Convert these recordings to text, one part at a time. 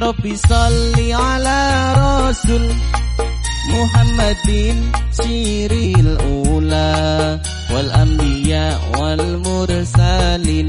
Rabbi salli ala Rasul Muhammadin siril ula wal anbiya wal mursalin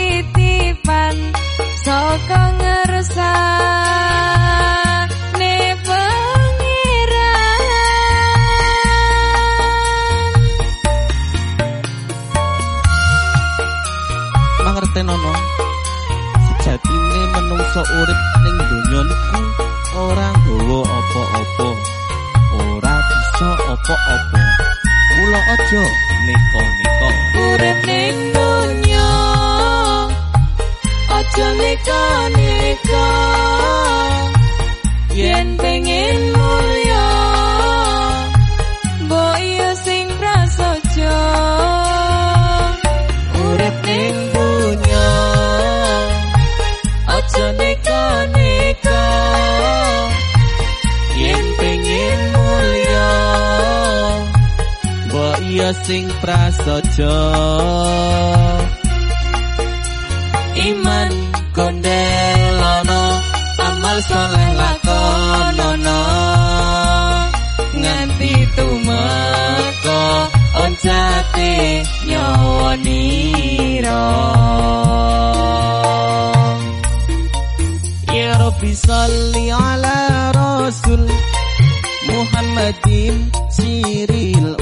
menungso urip ning donya niku ora gawa apa-apa ora bisa apa-apa. Kula aja nika-nika. Urip ning donya aja nika-nika sing prasaja. Iman kondelono amal soleh lakonono. Nganti tumeka oncate nyawa nira. Salli ala rasul Muhammadin siril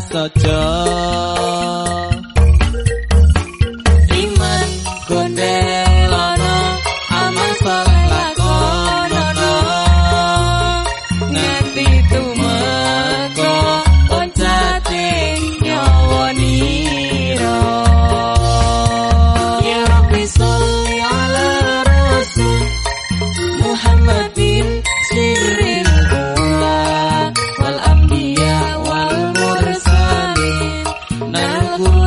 sing prasaja amor.